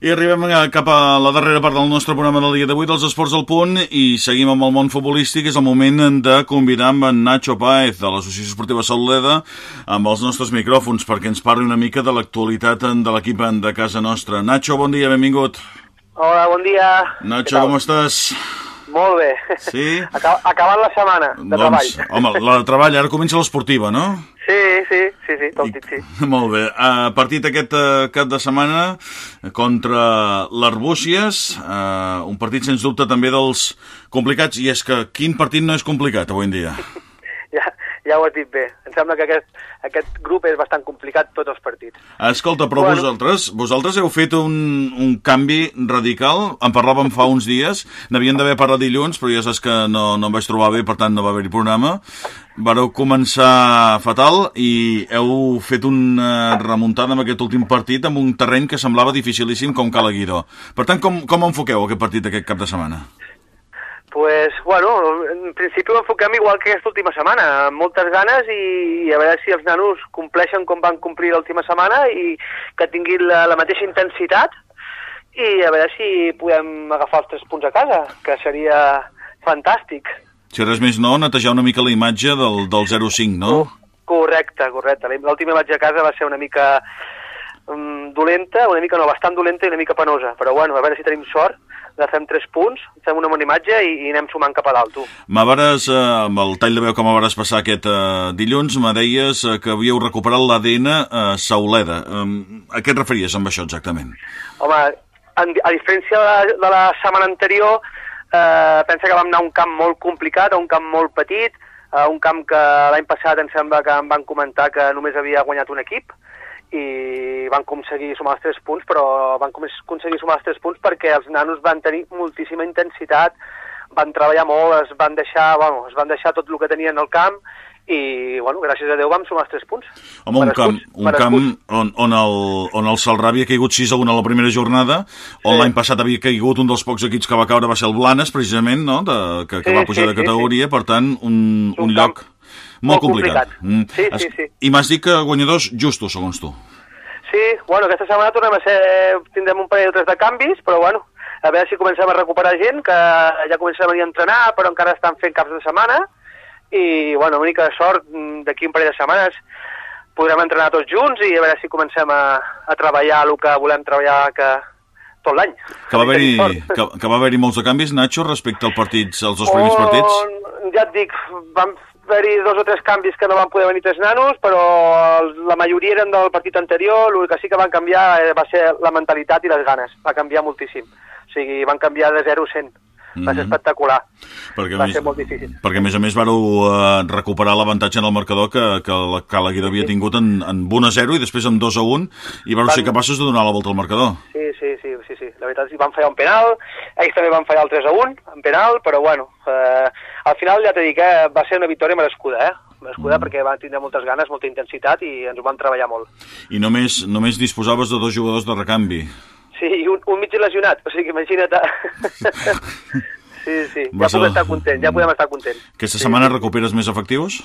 I arribem cap a la darrera part del nostre programa del dia d'avui dels Esports al Punt i seguim amb el món futbolístic. És el moment de convidar amb en Nacho Paez de l'Associació Esportiva Sauleda amb els nostres micròfons perquè ens parli una mica de l'actualitat de l'equip de casa nostra. Nacho, bon dia, benvingut. Hola, bon dia. Nacho, com estàs? Molt bé. Sí? Acabant la setmana de doncs, treball. Home, la de treball, ara comença l'esportiva, no? Sí, sí, sí, sí, tot dit, sí. Molt bé. Uh, partit aquest uh, cap de setmana contra l'Arbúcies, uh, un partit sens dubte també dels complicats, i és que quin partit no és complicat avui en dia? ja, ho has dit bé. Em sembla que aquest, aquest grup és bastant complicat tots els partits. Escolta, però Bueno. vosaltres, vosaltres heu fet un, un canvi radical, en parlàvem fa uns dies, n'havien d'haver parlat dilluns, però ja saps que no, no em vaig trobar bé, per tant no va haver-hi programa. Vareu començar fatal i heu fet una remuntada en aquest últim partit amb un terreny que semblava dificilíssim com Cala Guidó. Per tant, com, com enfoqueu aquest partit aquest cap de setmana? Pues, bueno, en principi ho enfoquem igual que aquesta última setmana, amb moltes ganes i, i a veure si els nanos compleixen com van complir l'última setmana i que tinguin la, la mateixa intensitat i a veure si podem agafar els tres punts a casa, que seria fantàstic. Si res més no, netejar una mica la imatge del, del 0-5, no? Correcte, correcte. L'última imatge a casa va ser una mica um, dolenta, una mica no, bastant dolenta i una mica penosa. Però bueno, a veure si tenim sort, agafem tres punts, fem una bona imatge i, i anem sumant cap a dalt, tu. M'avares, eh, amb el tall de veu que m'avares passar aquest eh, dilluns, me deies eh, que havíeu recuperat l'ADN a Sauleda. Um, a què et referies amb això exactament? Home, en, a diferència de la, de la setmana anterior, eh, pensa que vam anar a un camp molt complicat, a un camp molt petit, a un camp que l'any passat em sembla que em van comentar que només havia guanyat un equip, i van aconseguir sumar els tres punts, però van aconseguir sumar els tres punts perquè els nanos van tenir moltíssima intensitat, van treballar molt, es van deixar, bueno, es van deixar tot el que tenien al camp i, bueno, gràcies a Déu vam sumar els tres punts. Home, un camp, un camp on, on, el, on el Salrà havia caigut 6 a 1 a la primera jornada, on Sí. l'any passat havia caigut un dels pocs equips que va caure va ser el Blanes, precisament, no? de, que, que Sí, va pujar sí, de sí, categoria, per tant, un, un un camp lloc molt molt complicat. Mm. complicat. Sí, sí, Es- sí. I m'has dit que guanyadors justos, segons tu. Sí, bueno, aquesta setmana tornem a ser... tindrem un parell o tres de canvis, però bueno, a veure si comencem a recuperar gent, que ja comencem a venir a entrenar, però encara estan fent caps de setmana, i bueno, una mica de sort, mm, d'aquí un parell de setmanes podrem entrenar tots junts i a veure si comencem a, a treballar el que volem treballar que tot l'any. Que va haver-hi que, que va haver molts de canvis, Nacho, respecte als partits, als dos primers partits? Oh, ja et dic, van haver-hi dos o tres canvis que no van poder venir tres nanos, però la majoria eren del partit anterior, el que sí que van canviar eh, va ser la mentalitat i les ganes, va canviar moltíssim. O sigui, van canviar de 0 a 100. Va ser espectacular. Perquè, va més, ser molt difícil. perquè a més a més vareu eh, recuperar l'avantatge en el marcador que, que la Cala Guida havia tingut en, en 1 a 0 i després en 2 a 1 i vareu Van- ser capaços de donar la volta al marcador. Sí, sí, sí, sí, sí. La veritat és que van fallar un penal, ells també van fallar el 3 a 1, en penal, però bueno, eh, al final ja t'he dit que va ser una victòria merescuda, eh? Merescuda Mm. perquè van tindre moltes ganes, molta intensitat i ens ho van treballar molt. I només només disposaves de dos jugadors de recanvi. Sí, un, un mig lesionat, o sigui que imagina't... sí, sí, Va ja podem estar content, ja podem estar content. Aquesta Sí, setmana sí. recuperes més efectius?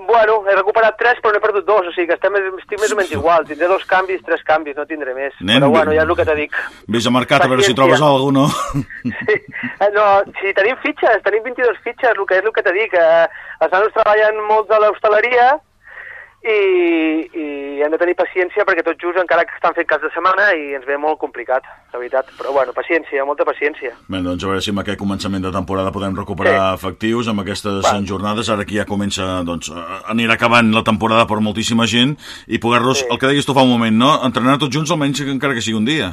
Bueno, he recuperat tres, però n'he perdut dos, o sigui que estem, estic més o menys igual. Tindré dos canvis, tres canvis, no tindré més. Nen, però bueno, ja és el que te dic. Vés a mercat a veure si trobes alguna no? Sí. Eh, No, si tenim fitxes, tenim 22 fitxes, el que és el que te dic. Eh, els nanos treballen molt a l'hostaleria i, i hem de tenir paciència perquè tot just encara que estan fent cas de setmana i ens ve molt complicat, la veritat. Però bueno, paciència, molta paciència. Bé, doncs a veure si amb aquest començament de temporada podem recuperar Sí. efectius amb aquestes Va. jornades, ara que ja comença, doncs, anirà acabant la temporada per moltíssima gent i poder-los, Sí. el que deies tu fa un moment, no? Entrenar tots junts almenys encara que sigui un dia.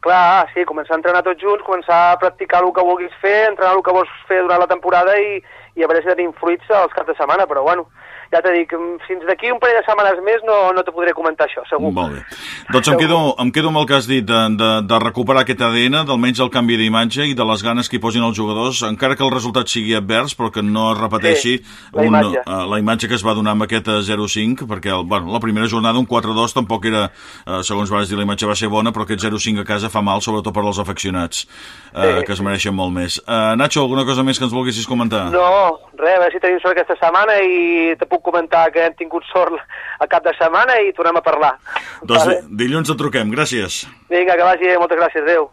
Clar, sí, començar a entrenar tots junts, començar a practicar el que vulguis fer, entrenar el que vols fer durant la temporada i, i a veure si tenim fruits els caps de setmana, però bueno, ja t'he dit, fins d'aquí un parell de setmanes més no, no te podré comentar això, segur. Molt bé. Doncs em quedo, em quedo amb el que has dit de, de, de recuperar aquest ADN, d'almenys el canvi d'imatge i de les ganes que hi posin els jugadors, encara que el resultat sigui advers, però que no es repeteixi Sí, la un, imatge. eh, la imatge que es va donar amb aquest eh, 0-5, perquè el, bueno, la primera jornada, un 4-2, tampoc era, eh, segons vas dir, la imatge va ser bona, però aquest 0-5 a casa fa mal, sobretot per als afeccionats, eh, Sí. que es mereixen molt més. Eh, Nacho, alguna cosa més que ens volguessis comentar? No, res, a veure si tenim sort aquesta setmana i te puc puc comentar que hem tingut sort a cap de setmana i tornem a parlar. Doncs Vale? Dilluns et truquem, gràcies. Vinga, que vagi moltes gràcies, adeu.